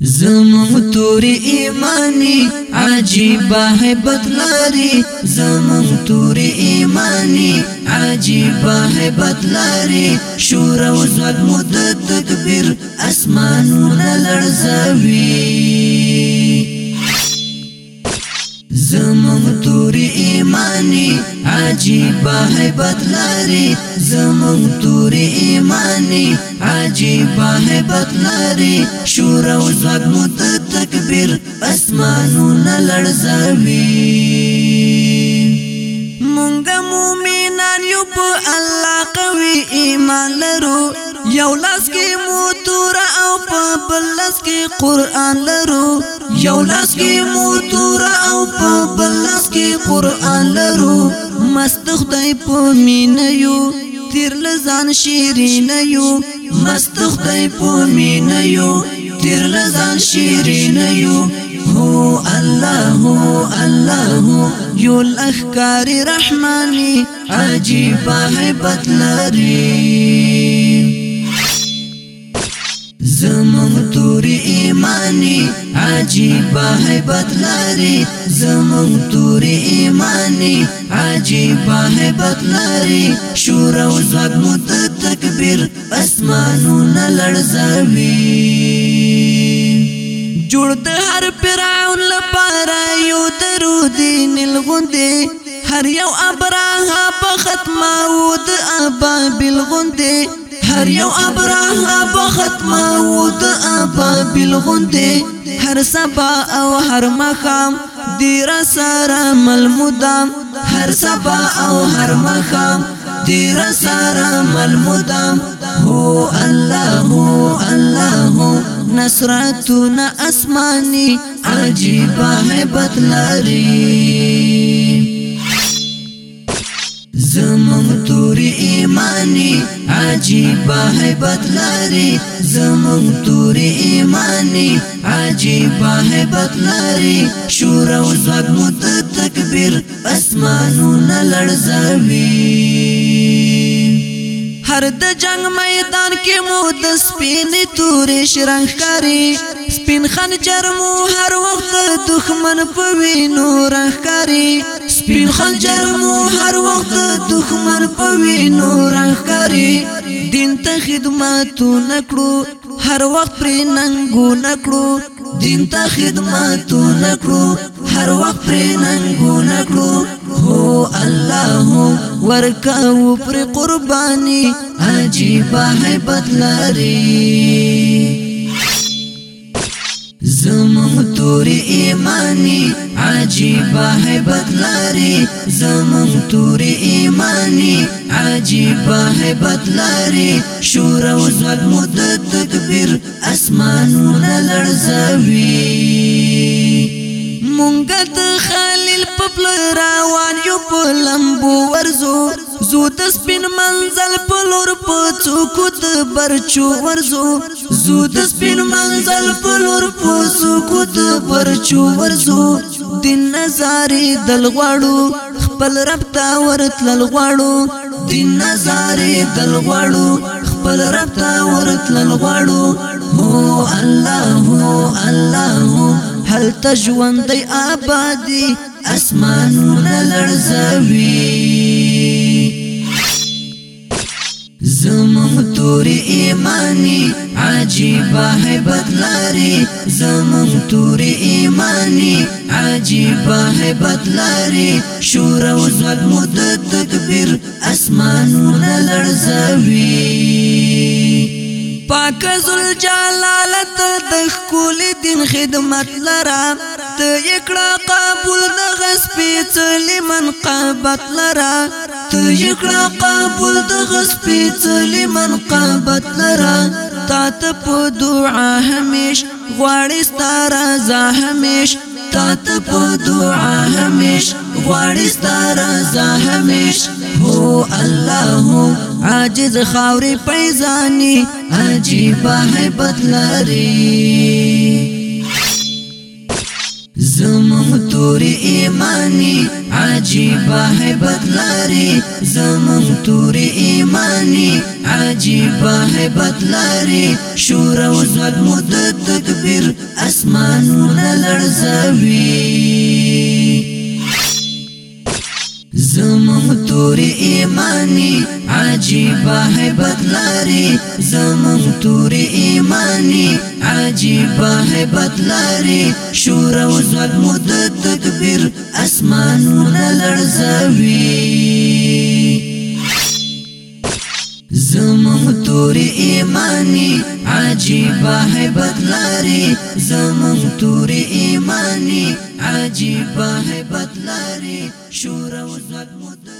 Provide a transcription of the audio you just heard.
زمم توری ایمانی عجیب هیبت لري زمم توری ایمانی عجیب هیبت لري شور او زغ مدت تکبیر اسمانونه لړزوي زمون توري ایمانی عجیب هیبت لري زمون توري ایمانی عجیب هیبت لري شور او زغ مت تکبیر اسمانونه لړزوي مونږ مومنان یو په الله قوي ایمان لرو یو لاس کې مو تور او په بل لاس کې قران لرو یو لاس کې موتور او په بل لاس کې قران لرو مست خدای په مینه یو تیر لزان شیرین یو مست خدای په مینه یو تیر لزان شیرین یو هو الله هو الله یو الاخکار رحمانی عجیب هیبت لري زمون تو عجیب هیبت لري زمون تور ایمانی عجیب هیبت لري شور او زغ مت تکبیر اسمانونه لړزوي جوړ د هر پیراون لپاره یو درودی نلغوندي هر یو ابراها په ختمه او د ابا بلغوندي هر یو ابراها په ختمه او د ابا بلغوندي هر سبا او هر مخام دیر سره ملمودم هر سبا او هر مخام دیر سره ملمودم هو الله هو الله نصرتنا اسماني عجيبه هبت لري زمم توری ایمانی عجیب هیبت لري زمم توری ایمانی عجیب هیبت لري شور او زغ مت تکبیر اسمانونه لړزوي هر د جنگ میدان کې مو د سپینې تورې شرنګ کاری سپین خنجر مو هر وخت دښمن په وینو رنگ کاری سپین خنجر مو هر وخت دښمن په وینو راخاري دین ته خدمتو نکړو هر وخت پر ننګو نکړو دین ته خدمتو نکړو هر وخت پر ننګو نکړو هو الله ورکاو پر قرباني عجیب هیبت لري زمون تور ایمانی عجیب ہے بدلاری زمون تور ایمانی عجیب ہے بدلاری شور او زغ مد تکبیر اسمانونه لړزوي مونږ د خلیل په بل روان یو په لمبو ورزو ورزو د سپین منزل په لور په څوکو د برچو ورزو زو د سپین منزل په لور په څوکو د برچو ورزو دین نظارې دل غواړو خپل رب ته ورتل غواړو دین نظارې دل غواړو خپل رب ته ورتل غواړو هو الله هو الله هل تجوندي آبادي اسمانونه لړزوي زمم توري ایمانی عجیب هیبت لري زمم توري ایمانی عجیب هیبت لري شور او زغ مدد تکبیر اسمانونه لړزوي پاک زل جلالت د خپل دین خدمت لرا ته یکړه قبول د غسپېڅلې منقبت لرا ته یکړه قبول د غسپېڅلې منقبت لرا تا ته په دعا همیش غواړې ستاره زه همیش تا ته په دعا همیش غواړي ستاره زه همیش هو الله عاجز خاوري پېزاني عجیب هيبت لري زمم توري ایمانی عجیب هیبت لري زمم توري ایمانی عجیب هیبت لري شور او زغ مدت تکبیر اسمانونه لړزوي زمون تور ایمانی عجیب هیبت لري زمون تور ایمانی عجیب هیبت لري شور او زغ مدت تکبیر اسمانونه لړزوي زمون تور ایمانی عجیب هیبت لري زمون تور ایمانی عجیب هیبت لري شور او زغم